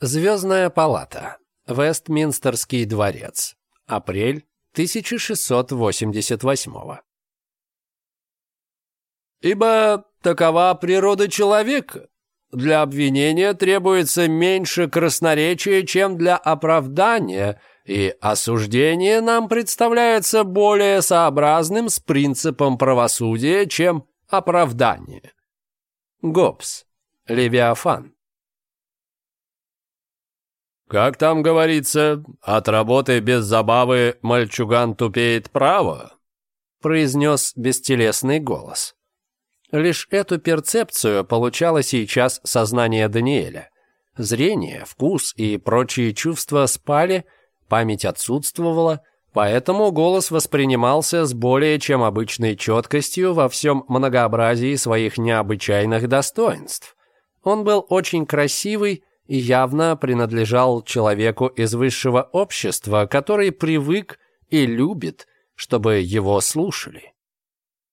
Звездная палата. Вестминстерский дворец. Апрель 1688 «Ибо такова природа человека. Для обвинения требуется меньше красноречия, чем для оправдания, и осуждение нам представляется более сообразным с принципом правосудия, чем оправдание». Гоббс. Левиафан. Как там говорится, от работы без забавы мальчуган тупеет право, произнес бестелесный голос. Лишь эту перцепцию получало сейчас сознание Даниэля. Зрение, вкус и прочие чувства спали, память отсутствовала, поэтому голос воспринимался с более чем обычной четкостью во всем многообразии своих необычайных достоинств. Он был очень красивый, явно принадлежал человеку из высшего общества, который привык и любит, чтобы его слушали.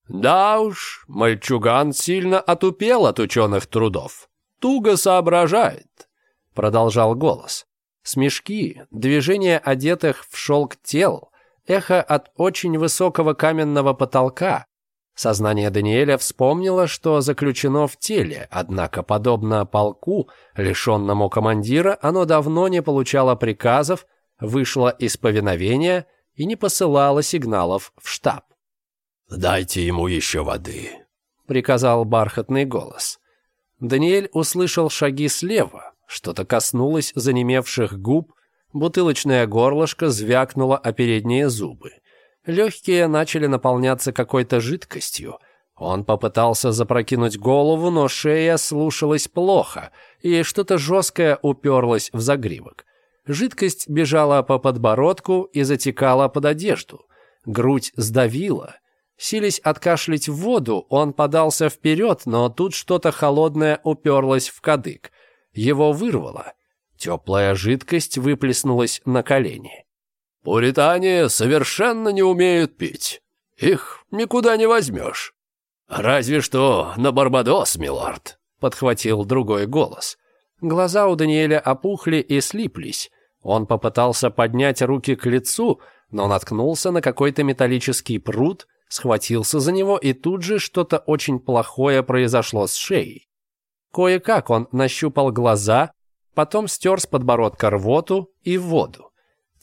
Да уж, мальчуган сильно отупел от ученых трудов. Туго соображает, продолжал голос. Смешки, движения одетых в шелк тел, эхо от очень высокого каменного потолка, Сознание Даниэля вспомнило, что заключено в теле, однако, подобно полку, лишенному командира, оно давно не получало приказов, вышло из повиновения и не посылало сигналов в штаб. «Дайте ему еще воды», — приказал бархатный голос. Даниэль услышал шаги слева, что-то коснулось занемевших губ, бутылочное горлышко звякнуло о передние зубы. Легкие начали наполняться какой-то жидкостью. Он попытался запрокинуть голову, но шея слушалась плохо, и что-то жесткое уперлось в загривок. Жидкость бежала по подбородку и затекала под одежду. Грудь сдавила. Сились откашлять в воду, он подался вперед, но тут что-то холодное уперлось в кадык. Его вырвало. Теплая жидкость выплеснулась на колени. Пуритане совершенно не умеют пить. Их никуда не возьмешь. Разве что на Барбадос, милорд, подхватил другой голос. Глаза у Даниэля опухли и слиплись. Он попытался поднять руки к лицу, но наткнулся на какой-то металлический пруд, схватился за него, и тут же что-то очень плохое произошло с шеей. Кое-как он нащупал глаза, потом стер с подбородка рвоту и воду.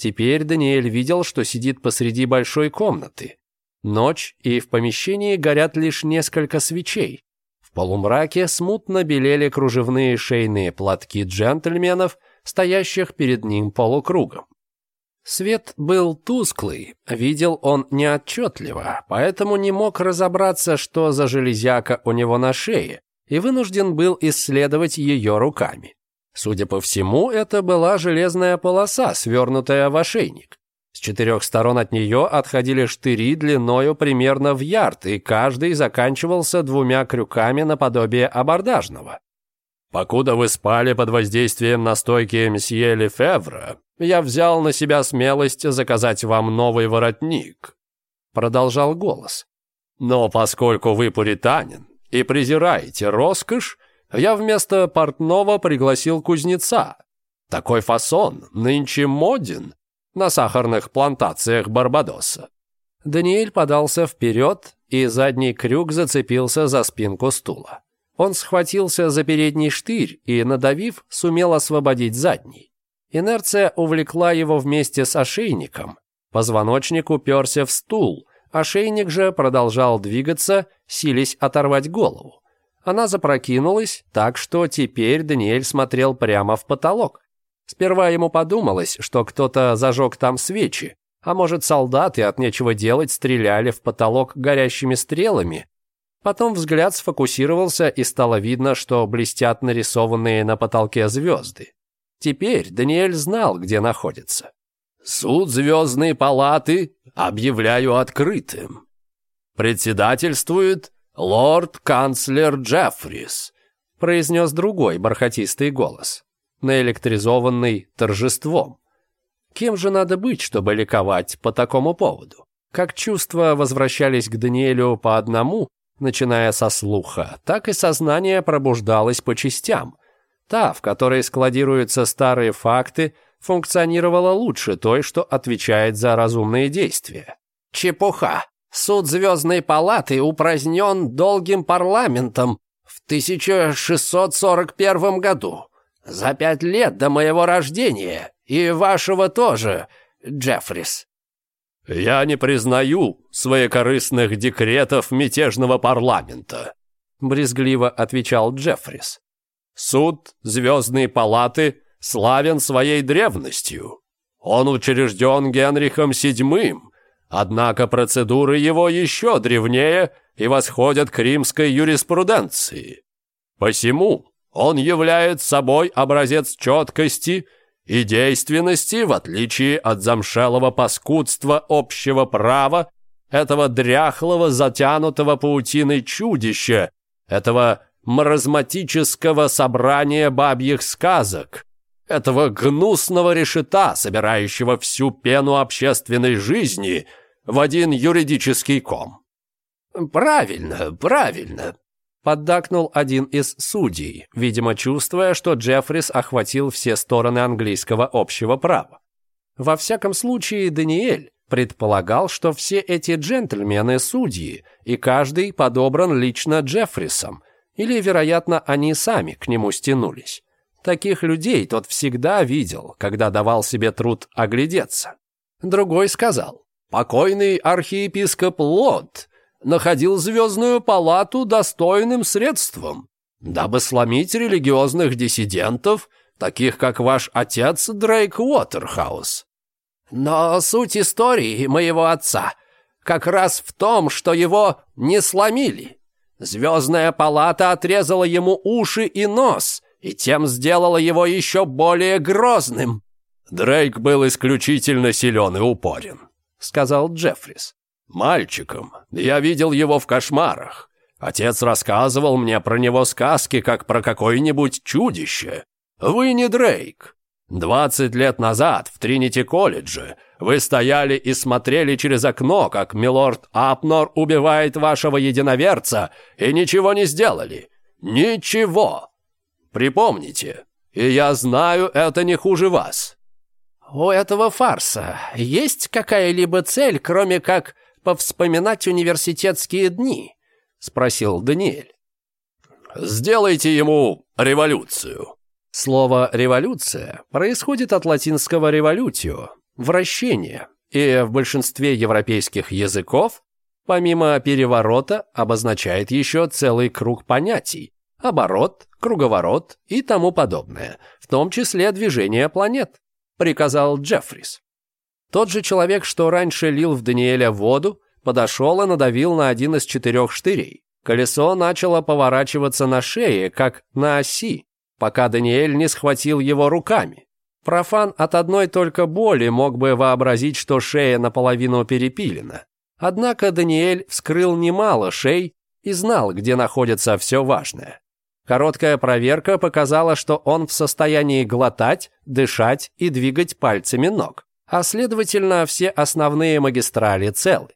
Теперь Даниэль видел, что сидит посреди большой комнаты. Ночь, и в помещении горят лишь несколько свечей. В полумраке смутно белели кружевные шейные платки джентльменов, стоящих перед ним полукругом. Свет был тусклый, видел он неотчетливо, поэтому не мог разобраться, что за железяка у него на шее, и вынужден был исследовать ее руками. Судя по всему, это была железная полоса, свернутая в ошейник. С четырех сторон от нее отходили штыри длиною примерно в ярд, и каждый заканчивался двумя крюками наподобие абордажного. «Покуда вы спали под воздействием настойки мсье Лефевра, я взял на себя смелость заказать вам новый воротник», — продолжал голос. «Но поскольку вы пуританин и презираете роскошь, я вместо портного пригласил кузнеца. Такой фасон нынче моден на сахарных плантациях Барбадоса. Даниэль подался вперед, и задний крюк зацепился за спинку стула. Он схватился за передний штырь и, надавив, сумел освободить задний. Инерция увлекла его вместе с ошейником. Позвоночник уперся в стул, ошейник же продолжал двигаться, сились оторвать голову. Она запрокинулась, так что теперь Даниэль смотрел прямо в потолок. Сперва ему подумалось, что кто-то зажег там свечи, а может, солдаты от нечего делать стреляли в потолок горящими стрелами. Потом взгляд сфокусировался, и стало видно, что блестят нарисованные на потолке звезды. Теперь Даниэль знал, где находится. «Суд Звездной Палаты объявляю открытым. Председательствует «Лорд-канцлер Джеффрис», — произнес другой бархатистый голос, наэлектризованный торжеством. Кем же надо быть, чтобы ликовать по такому поводу? Как чувства возвращались к Даниэлю по одному, начиная со слуха, так и сознание пробуждалось по частям. Та, в которой складируются старые факты, функционировала лучше той, что отвечает за разумные действия. «Чепуха!» Суд Звездной Палаты упразднен долгим парламентом в 1641 году, за пять лет до моего рождения, и вашего тоже, Джеффрис. Я не признаю своекорыстных декретов мятежного парламента, брезгливо отвечал Джеффрис. Суд Звездной Палаты славен своей древностью. Он учрежден Генрихом VII, Однако процедуры его еще древнее и восходят к римской юриспруденции. Посему он является собой образец четкости и действенности, в отличие от замшелого паскудства общего права, этого дряхлого, затянутого паутиной чудища, этого маразматического собрания бабьих сказок, этого гнусного решета, собирающего всю пену общественной жизни – в один юридический ком». «Правильно, правильно», — поддакнул один из судей, видимо, чувствуя, что Джеффрис охватил все стороны английского общего права. Во всяком случае, Даниэль предполагал, что все эти джентльмены – судьи, и каждый подобран лично Джеффрисом, или, вероятно, они сами к нему стянулись. Таких людей тот всегда видел, когда давал себе труд оглядеться. Другой сказал, Покойный архиепископ Лот находил звездную палату достойным средством, дабы сломить религиозных диссидентов, таких как ваш отец Дрейк Уотерхаус. Но суть истории моего отца как раз в том, что его не сломили. Звездная палата отрезала ему уши и нос, и тем сделала его еще более грозным. Дрейк был исключительно силен и упорен сказал Джеффрис. «Мальчиком. Я видел его в кошмарах. Отец рассказывал мне про него сказки, как про какое-нибудь чудище. Вы не Дрейк. Двадцать лет назад в Тринити-колледже вы стояли и смотрели через окно, как милорд Апнор убивает вашего единоверца, и ничего не сделали. Ничего. Припомните, и я знаю, это не хуже вас у этого фарса есть какая-либо цель, кроме как повспоминать университетские дни?» — спросил Даниэль. «Сделайте ему революцию». Слово «революция» происходит от латинского «револютио» — «вращение», и в большинстве европейских языков, помимо переворота, обозначает еще целый круг понятий — оборот, круговорот и тому подобное, в том числе движение планет приказал Джеффрис. Тот же человек, что раньше лил в Даниэля воду, подошел и надавил на один из четырех штырей. Колесо начало поворачиваться на шее, как на оси, пока Даниэль не схватил его руками. Профан от одной только боли мог бы вообразить, что шея наполовину перепилена. Однако Даниэль вскрыл немало шей и знал, где находится все важное. Короткая проверка показала, что он в состоянии глотать, дышать и двигать пальцами ног, а следовательно, все основные магистрали целы.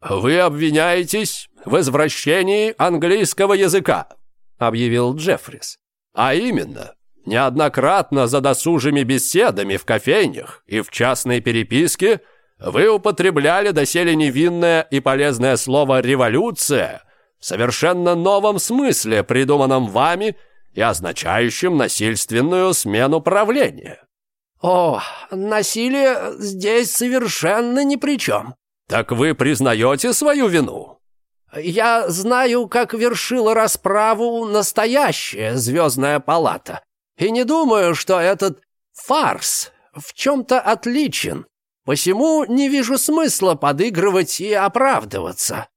«Вы обвиняетесь в извращении английского языка», — объявил Джеффрис. «А именно, неоднократно за досужими беседами в кофейнях и в частной переписке вы употребляли доселе невинное и полезное слово «революция» совершенно новом смысле, придуманном вами и означающем насильственную смену правления». «О, насилие здесь совершенно ни при чем». «Так вы признаете свою вину?» «Я знаю, как вершила расправу настоящая Звездная Палата, и не думаю, что этот фарс в чем-то отличен, посему не вижу смысла подыгрывать и оправдываться»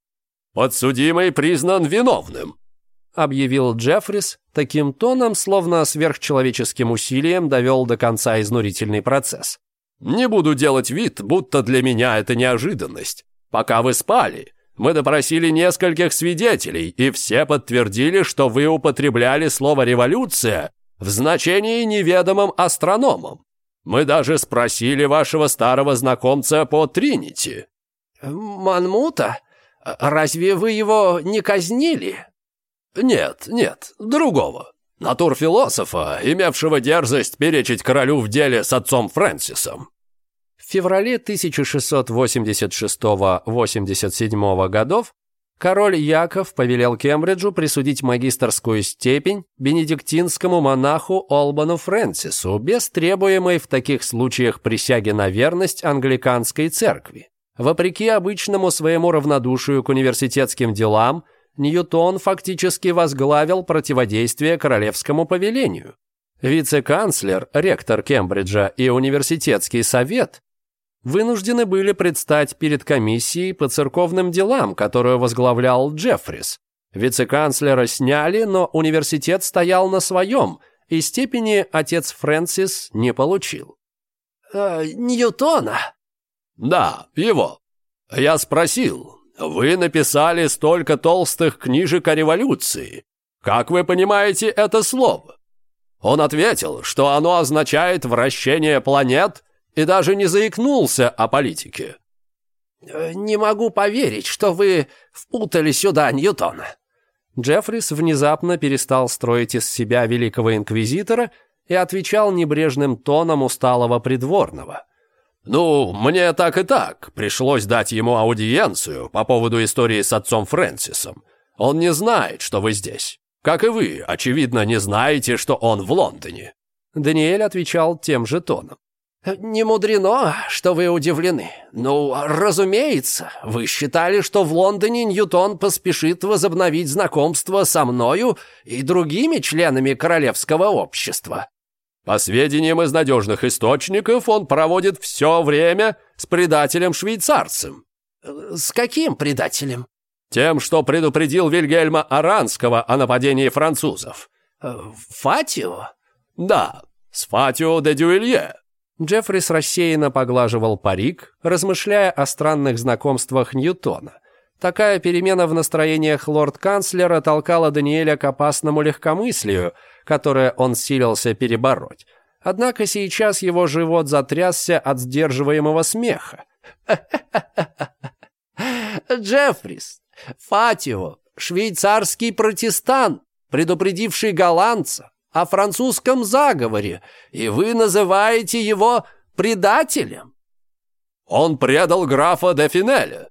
подсудимый признан виновным», — объявил Джеффрис таким тоном, словно сверхчеловеческим усилием довел до конца изнурительный процесс. «Не буду делать вид, будто для меня это неожиданность. Пока вы спали, мы допросили нескольких свидетелей, и все подтвердили, что вы употребляли слово «революция» в значении неведомым астрономам. Мы даже спросили вашего старого знакомца по Тринити». «Манмута?» А «Разве вы его не казнили?» «Нет, нет, другого. Натурфилософа, имевшего дерзость перечить королю в деле с отцом Фрэнсисом». В феврале 1686-87 годов король Яков повелел Кембриджу присудить магистрскую степень бенедиктинскому монаху Олбану Фрэнсису без требуемой в таких случаях присяги на верность англиканской церкви. Вопреки обычному своему равнодушию к университетским делам, Ньютон фактически возглавил противодействие королевскому повелению. Вице-канцлер, ректор Кембриджа и университетский совет вынуждены были предстать перед комиссией по церковным делам, которую возглавлял Джеффрис. Вице-канцлера сняли, но университет стоял на своем, и степени отец Фрэнсис не получил. «Э, «Ньютона!» «Да, его. Я спросил, вы написали столько толстых книжек о революции. Как вы понимаете это слово?» Он ответил, что оно означает «вращение планет» и даже не заикнулся о политике. «Не могу поверить, что вы впутали сюда Ньютона». Джеффрис внезапно перестал строить из себя великого инквизитора и отвечал небрежным тоном усталого придворного – «Ну, мне так и так. Пришлось дать ему аудиенцию по поводу истории с отцом Фрэнсисом. Он не знает, что вы здесь. Как и вы, очевидно, не знаете, что он в Лондоне». Даниэль отвечал тем же тоном. «Не мудрено, что вы удивлены. Ну, разумеется, вы считали, что в Лондоне Ньютон поспешит возобновить знакомство со мною и другими членами королевского общества. По сведениям из надежных источников, он проводит все время с предателем-швейцарцем». «С каким предателем?» «Тем, что предупредил Вильгельма Аранского о нападении французов». Э, «Фатио?» «Да, с Фатио де Дюилье». Джеффрис рассеянно поглаживал парик, размышляя о странных знакомствах Ньютона. Такая перемена в настроениях лорд-канцлера толкала Даниэля к опасному легкомыслию – которое он силился перебороть. Однако сейчас его живот затрясся от сдерживаемого смеха. «Джеффрис, Фатио, швейцарский протестант, предупредивший голландца о французском заговоре, и вы называете его предателем?» «Он предал графа де Финеля»,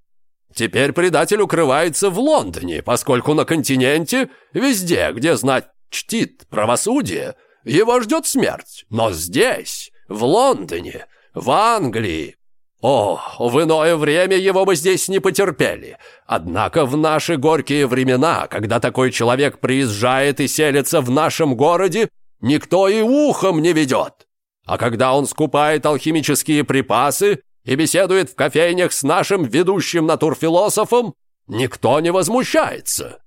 Теперь предатель укрывается в Лондоне, поскольку на континенте, везде, где знать чтит правосудие, его ждет смерть. Но здесь, в Лондоне, в Англии... О, в иное время его бы здесь не потерпели. Однако в наши горькие времена, когда такой человек приезжает и селится в нашем городе, никто и ухом не ведет. А когда он скупает алхимические припасы и беседует в кофейнях с нашим ведущим натурфилософом, никто не возмущается.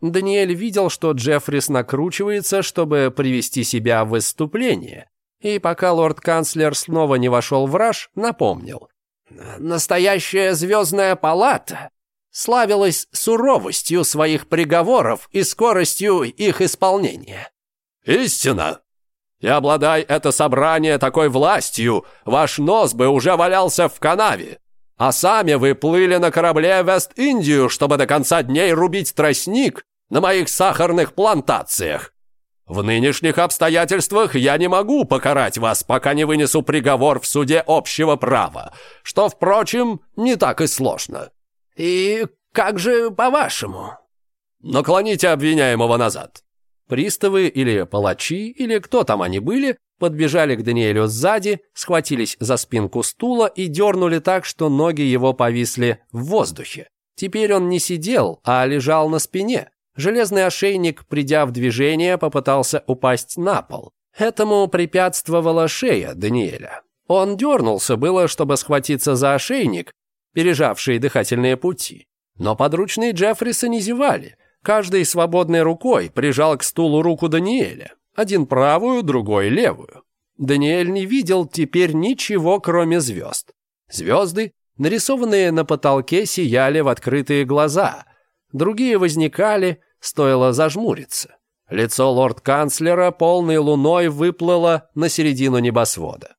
Даниэль видел, что Джеффрис накручивается, чтобы привести себя в выступление. И пока лорд-канцлер снова не вошел в раж, напомнил. «Настоящая звездная палата славилась суровостью своих приговоров и скоростью их исполнения». «Истина! И обладай это собрание такой властью, ваш нос бы уже валялся в канаве!» А сами вы плыли на корабле в Вест-Индию, чтобы до конца дней рубить тростник на моих сахарных плантациях. В нынешних обстоятельствах я не могу покарать вас, пока не вынесу приговор в суде общего права, что, впрочем, не так и сложно. И как же по-вашему? Наклоните обвиняемого назад. Приставы или палачи, или кто там они были, подбежали к Даниэлю сзади, схватились за спинку стула и дернули так, что ноги его повисли в воздухе. Теперь он не сидел, а лежал на спине. Железный ошейник, придя в движение, попытался упасть на пол. Этому препятствовала шея Даниэля. Он дернулся было, чтобы схватиться за ошейник, пережавший дыхательные пути. Но подручные Джеффриса не зевали. Каждый свободной рукой прижал к стулу руку Даниэля. Один правую, другой левую. Даниэль не видел теперь ничего, кроме звезд. Звезды, нарисованные на потолке, сияли в открытые глаза. Другие возникали, стоило зажмуриться. Лицо лорд-канцлера полной луной выплыло на середину небосвода.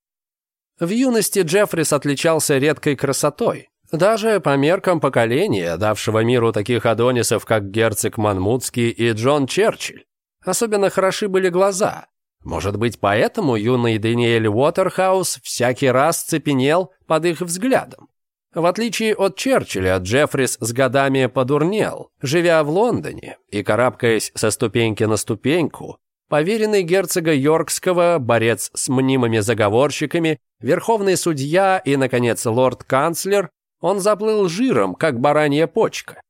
В юности Джеффрис отличался редкой красотой. Даже по меркам поколения, давшего миру таких адонисов, как герцог Манмутский и Джон Черчилль. Особенно хороши были глаза. Может быть, поэтому юный Даниэль Уотерхаус всякий раз цепенел под их взглядом. В отличие от Черчилля, Джеффрис с годами подурнел, живя в Лондоне и карабкаясь со ступеньки на ступеньку, поверенный герцога Йоркского, борец с мнимыми заговорщиками, верховный судья и, наконец, лорд-канцлер, он заплыл жиром, как баранья почка.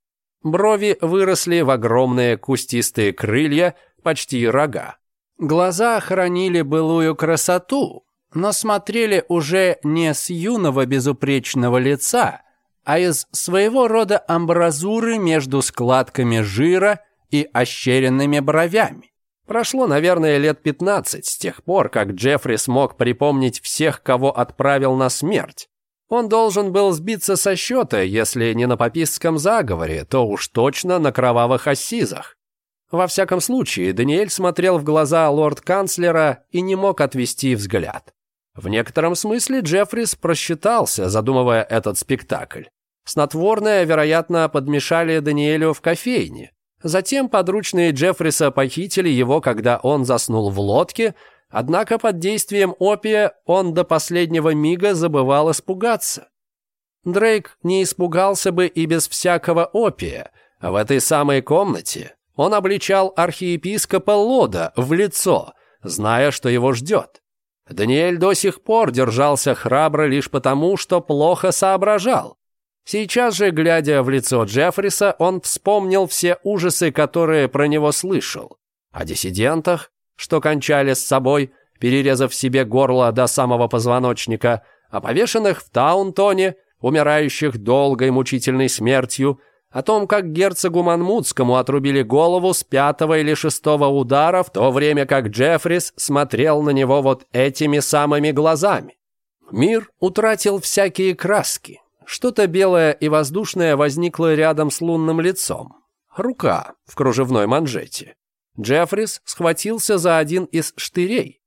Брови выросли в огромные кустистые крылья, почти рога. Глаза хранили былую красоту, но смотрели уже не с юного безупречного лица, а из своего рода амбразуры между складками жира и ощеренными бровями. Прошло, наверное, лет 15 с тех пор, как Джеффри смог припомнить всех, кого отправил на смерть. Он должен был сбиться со счета, если не на пописском заговоре, то уж точно на кровавых ассизах. Во всяком случае, Даниэль смотрел в глаза лорд-канцлера и не мог отвести взгляд. В некотором смысле Джеффрис просчитался, задумывая этот спектакль. Снотворное, вероятно, подмешали Даниэлю в кофейне. Затем подручные Джеффриса похитили его, когда он заснул в лодке, однако под действием опия он до последнего мига забывал испугаться. Дрейк не испугался бы и без всякого опия. В этой самой комнате он обличал архиепископа Лода в лицо, зная, что его ждет. Даниэль до сих пор держался храбро лишь потому, что плохо соображал. Сейчас же, глядя в лицо Джеффриса, он вспомнил все ужасы, которые про него слышал. О диссидентах, что кончали с собой, перерезав себе горло до самого позвоночника, о повешенных в Таунтоне, умирающих долгой мучительной смертью, о том, как герцогу Манмутскому отрубили голову с пятого или шестого удара, в то время как Джеффрис смотрел на него вот этими самыми глазами. Мир утратил всякие краски. Что-то белое и воздушное возникло рядом с лунным лицом. Рука в кружевной манжете. Джеффрис схватился за один из штырей.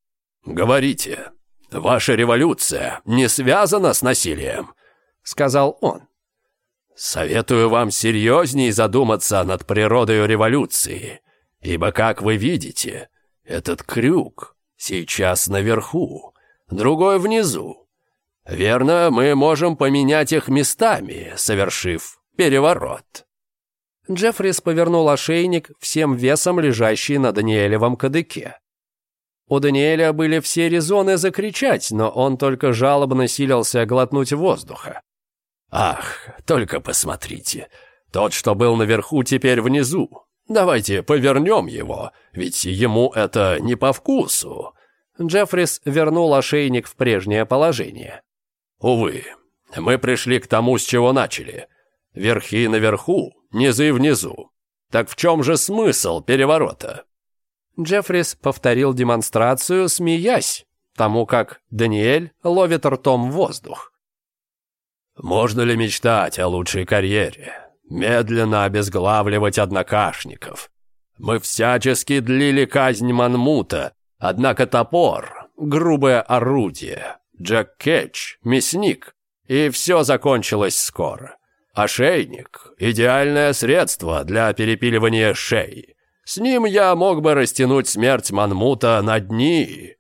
«Говорите, ваша революция не связана с насилием», — сказал он. Советую вам серьезнее задуматься над природой революции, ибо, как вы видите, этот крюк сейчас наверху, другой внизу. Верно, мы можем поменять их местами, совершив переворот». Джеффрис повернул ошейник всем весом, лежащий на Даниэлевом кадыке. У Даниэля были все резоны закричать, но он только жалобно силился глотнуть воздуха. «Ах, только посмотрите! Тот, что был наверху, теперь внизу. Давайте повернем его, ведь ему это не по вкусу». Джеффрис вернул ошейник в прежнее положение. «Увы, мы пришли к тому, с чего начали. Верхи наверху, низы внизу. Так в чем же смысл переворота?» Джеффрис повторил демонстрацию, смеясь, тому как Даниэль ловит ртом воздух. Можно ли мечтать о лучшей карьере? Медленно обезглавливать однокашников. Мы всячески длили казнь Манмута, однако топор, грубое орудие, Джек Кетч, мясник, и все закончилось скоро. Ошейник – идеальное средство для перепиливания шеи. С ним я мог бы растянуть смерть Манмута на дни».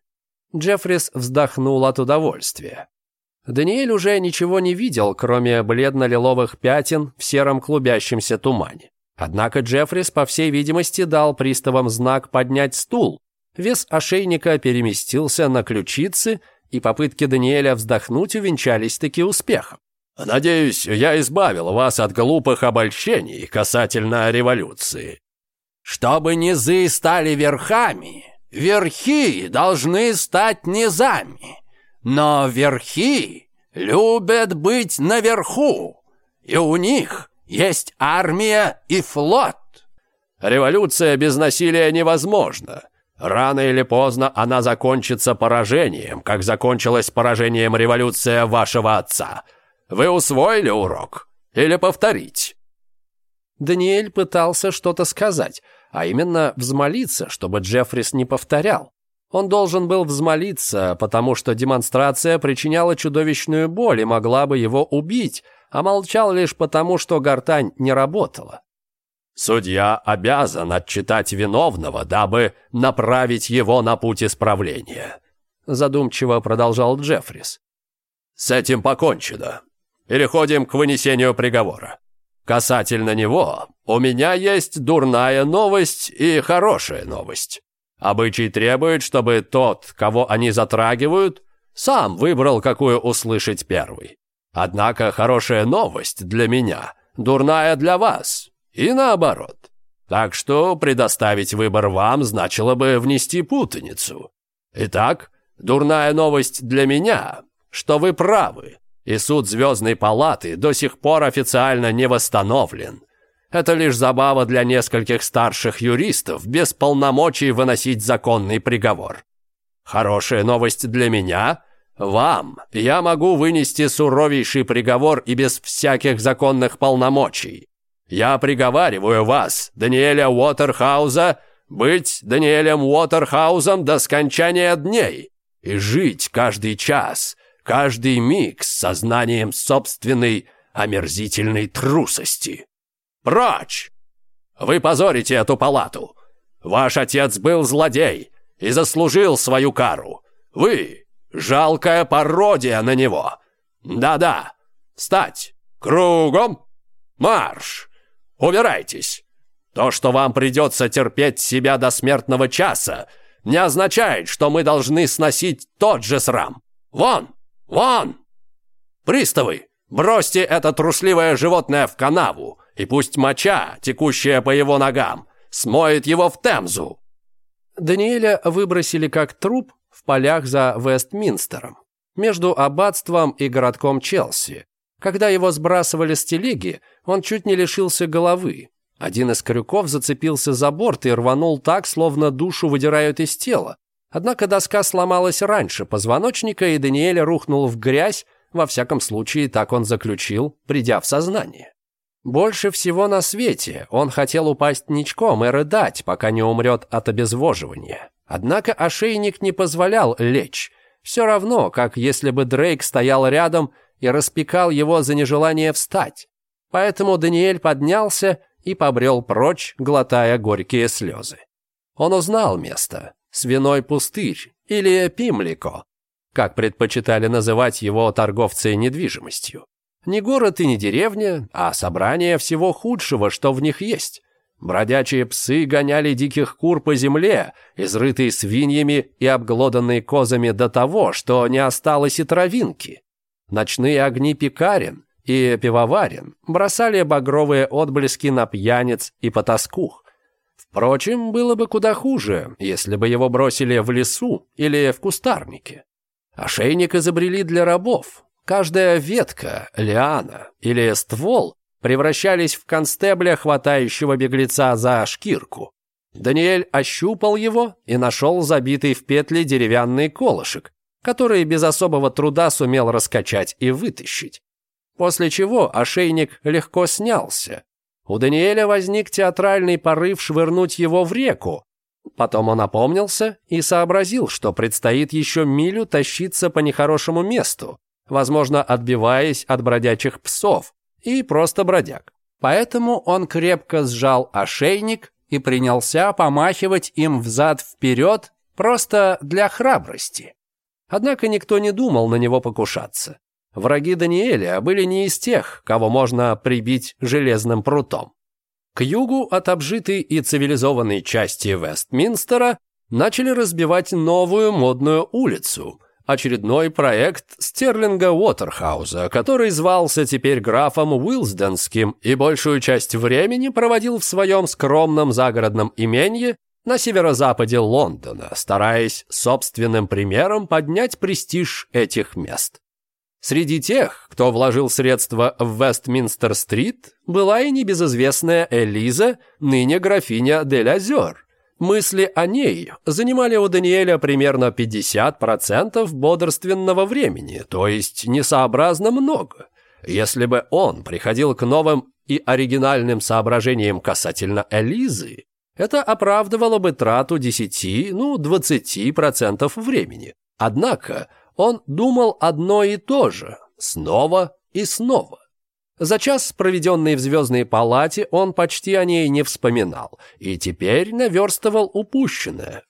Джеффрис вздохнул от удовольствия. Даниэль уже ничего не видел, кроме бледно-лиловых пятен в сером клубящемся тумане. Однако Джеффрис, по всей видимости, дал приставам знак поднять стул. Вес ошейника переместился на ключицы, и попытки Даниэля вздохнуть увенчались таки успехом. «Надеюсь, я избавил вас от глупых обольщений касательно революции». «Чтобы низы стали верхами, верхи должны стать низами», но верхи любят быть наверху, и у них есть армия и флот. Революция без насилия невозможна. Рано или поздно она закончится поражением, как закончилась поражением революция вашего отца. Вы усвоили урок? Или повторить?» Даниэль пытался что-то сказать, а именно взмолиться, чтобы Джеффрис не повторял. Он должен был взмолиться, потому что демонстрация причиняла чудовищную боль и могла бы его убить, а молчал лишь потому, что гортань не работала. Судья обязан отчитать виновного, дабы направить его на путь исправления, задумчиво продолжал Джеффрис. С этим покончено. Переходим к вынесению приговора. Касательно него, у меня есть дурная новость и хорошая новость. Обычай требует, чтобы тот, кого они затрагивают, сам выбрал, какую услышать первый. Однако хорошая новость для меня, дурная для вас, и наоборот. Так что предоставить выбор вам значило бы внести путаницу. Итак, дурная новость для меня, что вы правы, и суд Звездной Палаты до сих пор официально не восстановлен. Это лишь забава для нескольких старших юристов без полномочий выносить законный приговор. Хорошая новость для меня. Вам я могу вынести суровейший приговор и без всяких законных полномочий. Я приговариваю вас, Даниэля Уотерхауза, быть Даниэлем Уотерхаузом до скончания дней и жить каждый час, каждый миг с сознанием собственной омерзительной трусости». Прочь! Вы позорите эту палату. Ваш отец был злодей и заслужил свою кару. Вы — жалкая пародия на него. Да-да, стать кругом, марш, убирайтесь. То, что вам придется терпеть себя до смертного часа, не означает, что мы должны сносить тот же срам. Вон! Вон! Приставы, бросьте это трусливое животное в канаву и пусть моча, текущая по его ногам, смоет его в Темзу!» Даниэля выбросили как труп в полях за Вестминстером, между аббатством и городком Челси. Когда его сбрасывали с телеги, он чуть не лишился головы. Один из крюков зацепился за борт и рванул так, словно душу выдирают из тела. Однако доска сломалась раньше позвоночника, и Даниэль рухнул в грязь, во всяком случае, так он заключил, придя в сознание. Больше всего на свете он хотел упасть ничком и рыдать, пока не умрет от обезвоживания. Однако ошейник не позволял лечь. Все равно, как если бы Дрейк стоял рядом и распекал его за нежелание встать. Поэтому Даниэль поднялся и побрел прочь, глотая горькие слезы. Он узнал место. Свиной пустырь или Пимлико, как предпочитали называть его торговцы недвижимостью. Ни город и не деревня, а собрание всего худшего, что в них есть. Бродячие псы гоняли диких кур по земле, изрытые свиньями и обглоданные козами до того, что не осталось и травинки. Ночные огни пекарен и пивоварен бросали багровые отблески на пьяниц и потаскух. Впрочем, было бы куда хуже, если бы его бросили в лесу или в кустарнике. Ошейник изобрели для рабов, Каждая ветка, лиана или ствол превращались в констебля, хватающего беглеца за шкирку. Даниэль ощупал его и нашел забитый в петли деревянный колышек, который без особого труда сумел раскачать и вытащить. После чего ошейник легко снялся. У Даниэля возник театральный порыв швырнуть его в реку. Потом он опомнился и сообразил, что предстоит еще милю тащиться по нехорошему месту, возможно, отбиваясь от бродячих псов и просто бродяг. Поэтому он крепко сжал ошейник и принялся помахивать им взад-вперед просто для храбрости. Однако никто не думал на него покушаться. Враги Даниэля были не из тех, кого можно прибить железным прутом. К югу от обжитой и цивилизованной части Вестминстера начали разбивать новую модную улицу – очередной проект Стерлинга Уотерхауза, который звался теперь графом Уилсденским и большую часть времени проводил в своем скромном загородном имении на северо-западе Лондона, стараясь собственным примером поднять престиж этих мест. Среди тех, кто вложил средства в Вестминстер-стрит, была и небезызвестная Элиза, ныне графиня Дель Озер, Мысли о ней занимали у Даниэля примерно 50% бодрственного времени, то есть несообразно много. Если бы он приходил к новым и оригинальным соображениям касательно Элизы, это оправдывало бы трату 10, ну, 20% времени. Однако он думал одно и то же, снова и снова. За час, проведенный в звездной палате, он почти о ней не вспоминал и теперь наверстывал упущенное.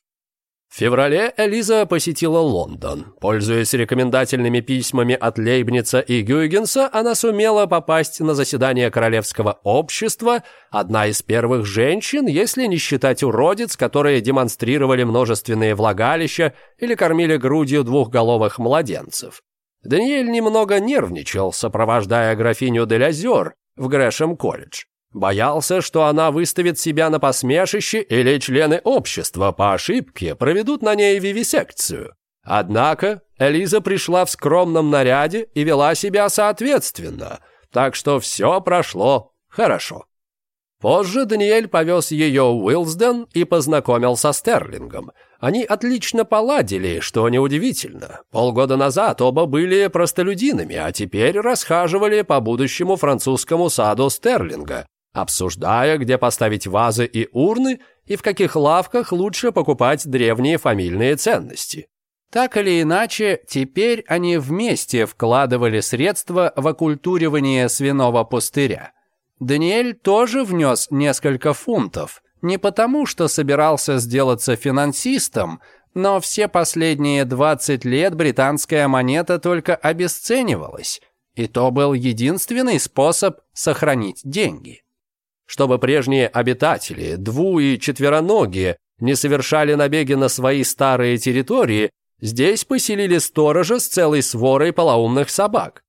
В феврале Элиза посетила Лондон. Пользуясь рекомендательными письмами от Лейбница и Гюйгенса, она сумела попасть на заседание Королевского общества, одна из первых женщин, если не считать уродец, которые демонстрировали множественные влагалища или кормили грудью двухголовых младенцев. Даниэль немного нервничал, сопровождая графиню Дель Озер в Грэшем-колледж. Боялся, что она выставит себя на посмешище или члены общества по ошибке проведут на ней вивисекцию. Однако Элиза пришла в скромном наряде и вела себя соответственно, так что все прошло хорошо. Позже Даниэль повез ее в Уилсден и познакомил со Стерлингом. Они отлично поладили, что неудивительно. Полгода назад оба были простолюдинами, а теперь расхаживали по будущему французскому саду Стерлинга, обсуждая, где поставить вазы и урны и в каких лавках лучше покупать древние фамильные ценности. Так или иначе, теперь они вместе вкладывали средства в оккультуривание свиного пустыря – Даниэль тоже внес несколько фунтов. Не потому, что собирался сделаться финансистом, но все последние 20 лет британская монета только обесценивалась. И то был единственный способ сохранить деньги. Чтобы прежние обитатели, дву- и четвероногие, не совершали набеги на свои старые территории, здесь поселили сторожа с целой сворой полоумных собак.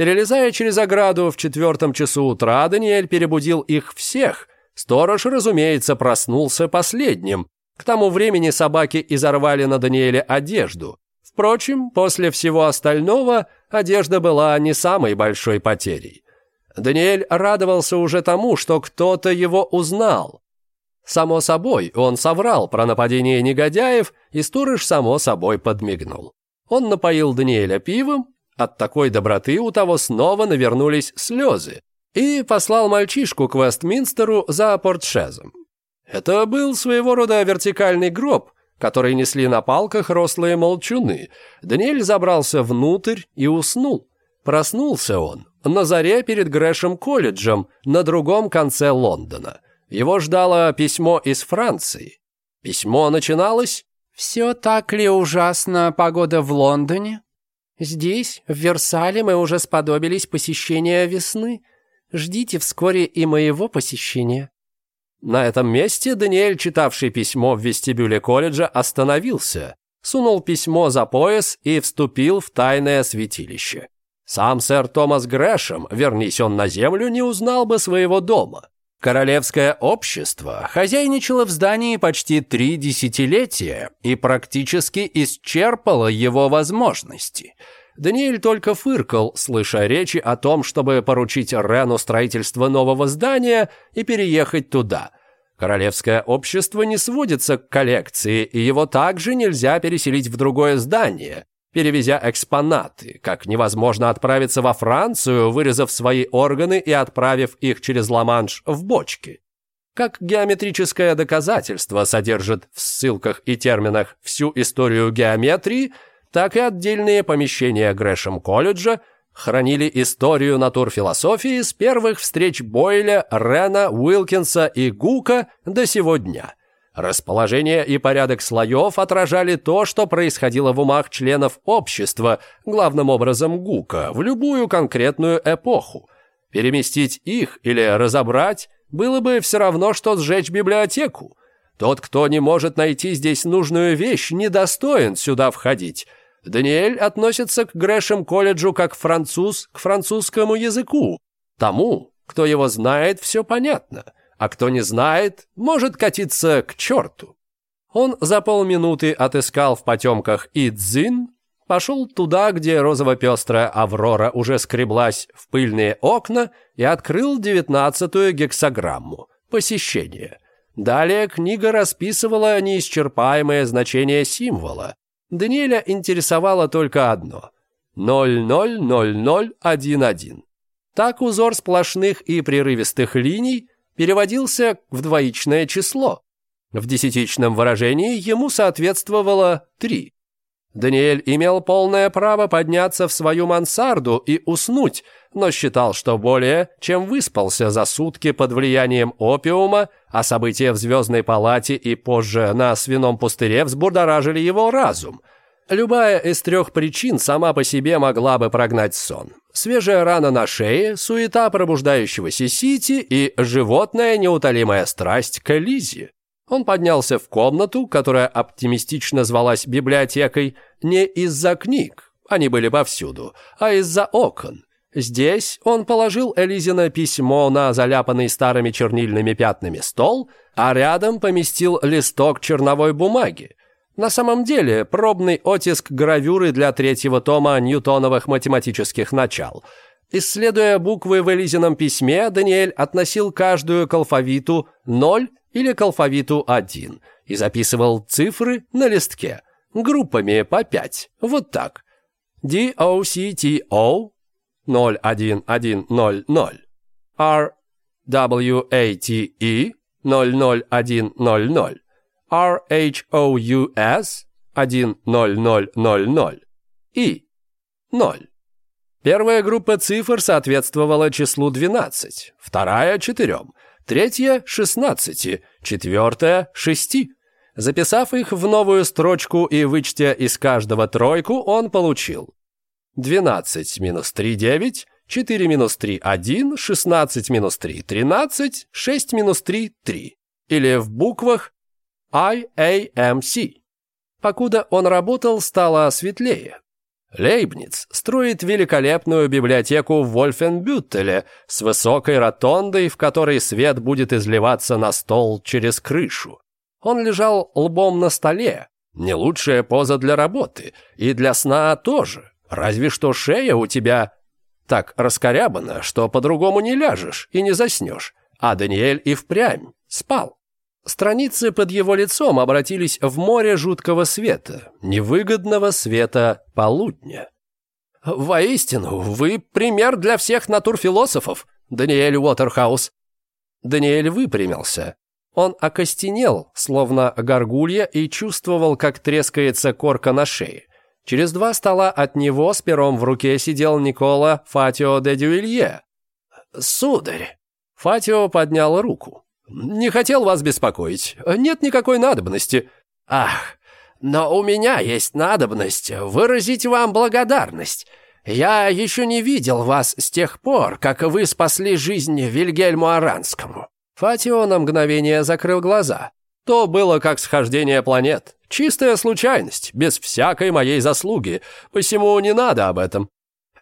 Перелезая через ограду в четвертом часу утра, Даниэль перебудил их всех. Сторож, разумеется, проснулся последним. К тому времени собаки изорвали на Даниэле одежду. Впрочем, после всего остального одежда была не самой большой потерей. Даниэль радовался уже тому, что кто-то его узнал. Само собой, он соврал про нападение негодяев, и сторож само собой подмигнул. Он напоил Даниэля пивом, от такой доброты у того снова навернулись слезы, и послал мальчишку к Вестминстеру за портшезом. Это был своего рода вертикальный гроб, который несли на палках рослые молчуны. Даниэль забрался внутрь и уснул. Проснулся он на заре перед Грэшем колледжем на другом конце Лондона. Его ждало письмо из Франции. Письмо начиналось «Все так ли ужасно погода в Лондоне? Здесь, в Версале, мы уже сподобились посещения весны. Ждите вскоре и моего посещения». На этом месте Даниэль, читавший письмо в вестибюле колледжа, остановился, сунул письмо за пояс и вступил в тайное святилище. Сам сэр Томас Грэшем, вернись он на землю, не узнал бы своего дома. Королевское общество хозяйничало в здании почти три десятилетия и практически исчерпало его возможности. Даниэль только фыркал, слыша речи о том, чтобы поручить Рену строительство нового здания и переехать туда – Королевское общество не сводится к коллекции, и его также нельзя переселить в другое здание, перевезя экспонаты, как невозможно отправиться во Францию, вырезав свои органы и отправив их через Ла-Манш в бочки. Как геометрическое доказательство содержит в ссылках и терминах всю историю геометрии, так и отдельные помещения Грэшем-колледжа хранили историю натурфилософии с первых встреч Бойля, Рена, Уилкинса и Гука до сегодня. дня – Расположение и порядок слоев отражали то, что происходило в умах членов общества, главным образом Гука, в любую конкретную эпоху. Переместить их или разобрать было бы все равно, что сжечь библиотеку. Тот, кто не может найти здесь нужную вещь, недостоин сюда входить. Даниэль относится к Грэшем колледжу как француз к французскому языку. Тому, кто его знает, все понятно а кто не знает, может катиться к черту. Он за полминуты отыскал в потемках Идзин, пошел туда, где розово-пестрая Аврора уже скреблась в пыльные окна и открыл девятнадцатую гексограмму «Посещение». Далее книга расписывала неисчерпаемое значение символа. Даниэля интересовало только одно – 000011. Так узор сплошных и прерывистых линий переводился в двоичное число. В десятичном выражении ему соответствовало три. Даниэль имел полное право подняться в свою мансарду и уснуть, но считал, что более, чем выспался за сутки под влиянием опиума, а события в Звездной палате и позже на свином пустыре взбудоражили его разум. Любая из трех причин сама по себе могла бы прогнать сон. Свежая рана на шее, суета пробуждающегося Сити и животная неутолимая страсть к Элизе. Он поднялся в комнату, которая оптимистично звалась библиотекой, не из-за книг, они были повсюду, а из-за окон. Здесь он положил Элизина письмо на заляпанный старыми чернильными пятнами стол, а рядом поместил листок черновой бумаги, на самом деле, пробный оттиск гравюры для третьего тома ньютоновых математических начал. Исследуя буквы в Элизином письме, Даниэль относил каждую к алфавиту 0 или к алфавиту 1 и записывал цифры на листке, группами по 5, вот так. D-O-C-T-O 01100 R-W-A-T-E 00100 RHOUS 10000 и 0. Первая группа цифр соответствовала числу 12, вторая – 4, третья – 16, четвертая – 6. Записав их в новую строчку и вычтя из каждого тройку, он получил 12 минус 3 – 9, 4 минус 3 – 1, 16 минус 3 – 13, 6 минус 3 – 3. Или в буквах IAMC. Покуда он работал, стало светлее. Лейбниц строит великолепную библиотеку в Вольфенбюттеле с высокой ротондой, в которой свет будет изливаться на стол через крышу. Он лежал лбом на столе, не лучшая поза для работы, и для сна тоже, разве что шея у тебя так раскорябана, что по-другому не ляжешь и не заснешь, а Даниэль и впрямь спал. Страницы под его лицом обратились в море жуткого света, невыгодного света полудня. «Воистину, вы пример для всех натурфилософов, Даниэль Уотерхаус!» Даниэль выпрямился. Он окостенел, словно горгулья, и чувствовал, как трескается корка на шее. Через два стола от него с пером в руке сидел Никола Фатио де Дюилье. «Сударь!» Фатио поднял руку. «Не хотел вас беспокоить. Нет никакой надобности». «Ах, но у меня есть надобность выразить вам благодарность. Я еще не видел вас с тех пор, как вы спасли жизнь Вильгельму Аранскому». Фатио на мгновение закрыл глаза. То было как схождение планет. Чистая случайность, без всякой моей заслуги, посему не надо об этом.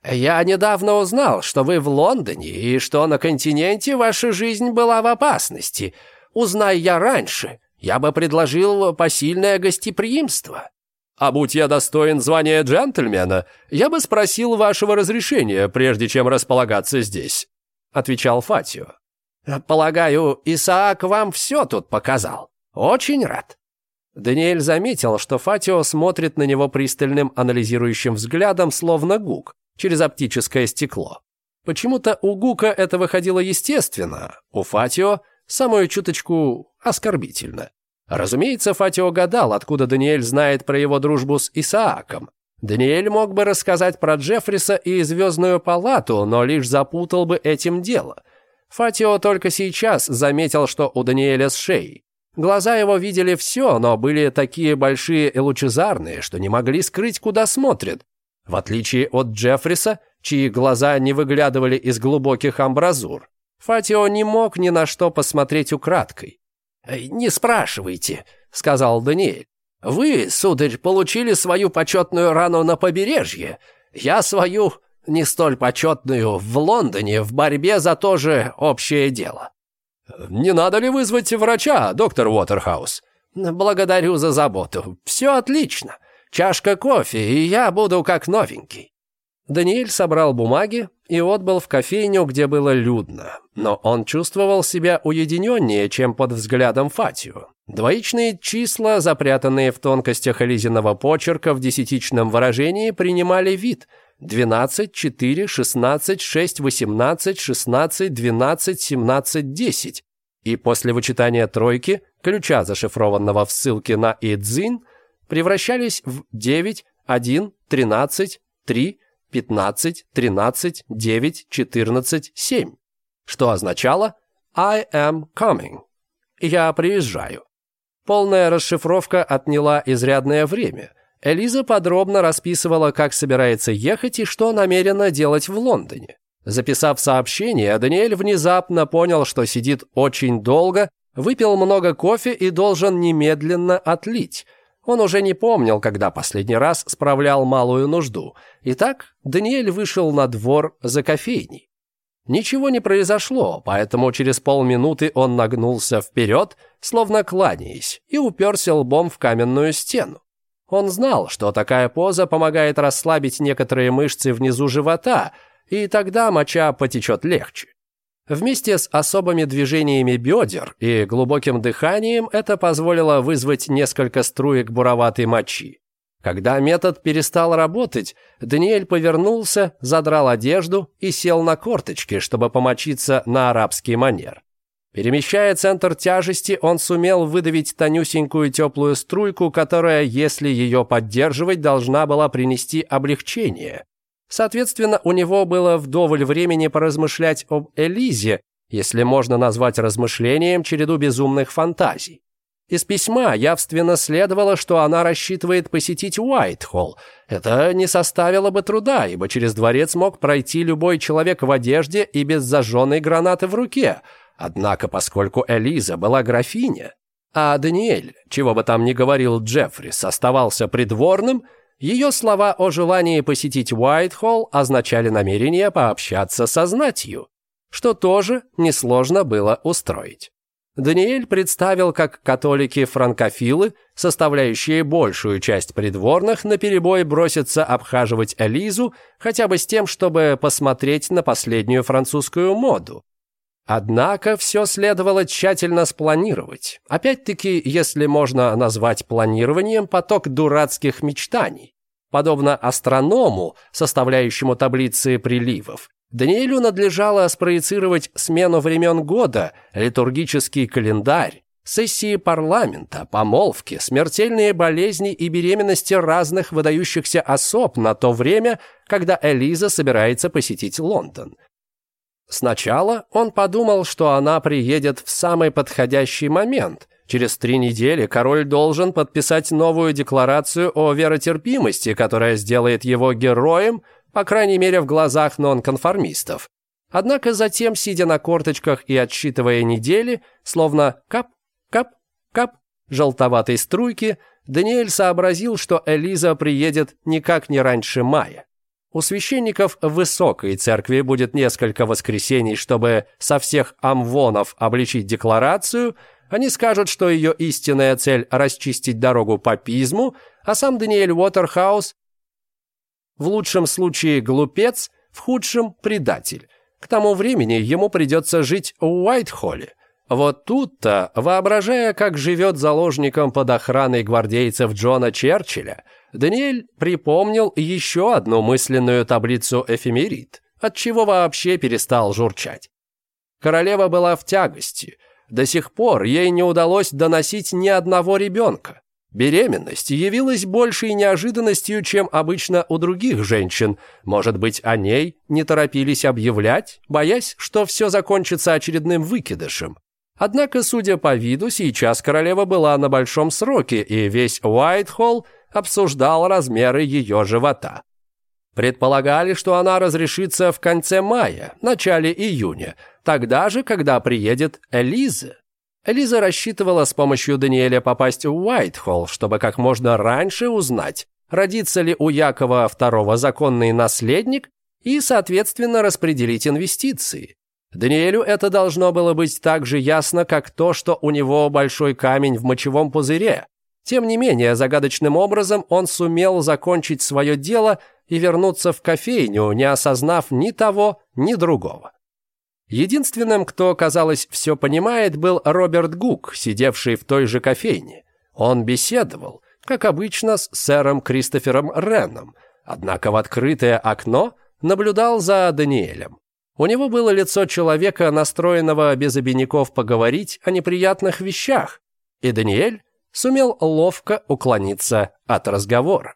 «Я недавно узнал, что вы в Лондоне и что на континенте ваша жизнь была в опасности. Узнай я раньше, я бы предложил посильное гостеприимство». «А будь я достоин звания джентльмена, я бы спросил вашего разрешения, прежде чем располагаться здесь», — отвечал Фатио. «Полагаю, Исаак вам все тут показал. Очень рад». Даниэль заметил, что Фатио смотрит на него пристальным анализирующим взглядом, словно гук, через оптическое стекло. Почему-то у Гука это выходило естественно, у Фатио – самую чуточку оскорбительно. Разумеется, Фатио гадал, откуда Даниэль знает про его дружбу с Исааком. Даниэль мог бы рассказать про Джеффриса и Звездную палату, но лишь запутал бы этим дело. Фатио только сейчас заметил, что у Даниэля с шеей. Глаза его видели все, но были такие большие и лучезарные, что не могли скрыть, куда смотрит в отличие от Джеффриса, чьи глаза не выглядывали из глубоких амбразур. Фатио не мог ни на что посмотреть украдкой. «Не спрашивайте», — сказал Даниэль. «Вы, сударь, получили свою почетную рану на побережье. Я свою, не столь почетную, в Лондоне в борьбе за то же общее дело». «Не надо ли вызвать врача, доктор Уотерхаус?» «Благодарю за заботу. Все отлично. Чашка кофе, и я буду как новенький». Даниэль собрал бумаги и отбыл в кофейню, где было людно. Но он чувствовал себя уединеннее, чем под взглядом Фатию. Двоичные числа, запрятанные в тонкостях Элизиного почерка в десятичном выражении, принимали вид – 12, 4, 16, 6, 18, 16, 12, 17, 10. И после вычитания тройки, ключа, зашифрованного в ссылке на Идзин, превращались в 9, 1, 13, 3, 15, 13, 9, 14, 7, что означало «I am coming» – «Я приезжаю». Полная расшифровка отняла изрядное время. Элиза подробно расписывала, как собирается ехать и что намерена делать в Лондоне. Записав сообщение, Даниэль внезапно понял, что сидит очень долго, выпил много кофе и должен немедленно отлить – он уже не помнил, когда последний раз справлял малую нужду. Итак, Даниэль вышел на двор за кофейней. Ничего не произошло, поэтому через полминуты он нагнулся вперед, словно кланяясь, и уперся лбом в каменную стену. Он знал, что такая поза помогает расслабить некоторые мышцы внизу живота, и тогда моча потечет легче. Вместе с особыми движениями бедер и глубоким дыханием это позволило вызвать несколько струек буроватой мочи. Когда метод перестал работать, Даниэль повернулся, задрал одежду и сел на корточки, чтобы помочиться на арабский манер. Перемещая центр тяжести, он сумел выдавить тонюсенькую теплую струйку, которая, если ее поддерживать, должна была принести облегчение. Соответственно, у него было вдоволь времени поразмышлять об Элизе, если можно назвать размышлением череду безумных фантазий. Из письма явственно следовало, что она рассчитывает посетить Уайтхолл. Это не составило бы труда, ибо через дворец мог пройти любой человек в одежде и без зажженной гранаты в руке. Однако, поскольку Элиза была графиня, а Даниэль, чего бы там ни говорил Джеффрис, оставался придворным – ее слова о желании посетить Уайтхолл означали намерение пообщаться со знатью, что тоже несложно было устроить. Даниэль представил, как католики-франкофилы, составляющие большую часть придворных, наперебой бросятся обхаживать Элизу хотя бы с тем, чтобы посмотреть на последнюю французскую моду, Однако все следовало тщательно спланировать. Опять-таки, если можно назвать планированием поток дурацких мечтаний. Подобно астроному, составляющему таблицы приливов, Даниэлю надлежало спроецировать смену времен года, литургический календарь, сессии парламента, помолвки, смертельные болезни и беременности разных выдающихся особ на то время, когда Элиза собирается посетить Лондон – Сначала он подумал, что она приедет в самый подходящий момент. Через три недели король должен подписать новую декларацию о веротерпимости, которая сделает его героем, по крайней мере в глазах нонконформистов. Однако затем, сидя на корточках и отсчитывая недели, словно кап-кап-кап желтоватой струйки, Даниэль сообразил, что Элиза приедет никак не раньше мая. У священников Высокой Церкви будет несколько воскресений, чтобы со всех амвонов обличить декларацию. Они скажут, что ее истинная цель – расчистить дорогу папизму, а сам Даниэль Уотерхаус – в лучшем случае глупец, в худшем – предатель. К тому времени ему придется жить в Уайтхолле. Вот тут-то, воображая, как живет заложником под охраной гвардейцев Джона Черчилля – Даниэль припомнил еще одну мысленную таблицу эфемерид, от чего вообще перестал журчать. Королева была в тягости. До сих пор ей не удалось доносить ни одного ребенка. Беременность явилась большей неожиданностью, чем обычно у других женщин. Может быть, о ней не торопились объявлять, боясь, что все закончится очередным выкидышем. Однако, судя по виду, сейчас королева была на большом сроке, и весь Уайтхолл – обсуждал размеры ее живота. Предполагали, что она разрешится в конце мая, начале июня, тогда же, когда приедет Элиза. Элиза рассчитывала с помощью Даниэля попасть в Уайтхолл, чтобы как можно раньше узнать, родится ли у Якова второго законный наследник и, соответственно, распределить инвестиции. Даниэлю это должно было быть так же ясно, как то, что у него большой камень в мочевом пузыре, тем не менее, загадочным образом он сумел закончить свое дело и вернуться в кофейню, не осознав ни того, ни другого. Единственным, кто, казалось, все понимает, был Роберт Гук, сидевший в той же кофейне. Он беседовал, как обычно, с сэром Кристофером Реном, однако в открытое окно наблюдал за Даниэлем. У него было лицо человека, настроенного без обиняков поговорить о неприятных вещах, и Даниэль сумел ловко уклониться от разговора.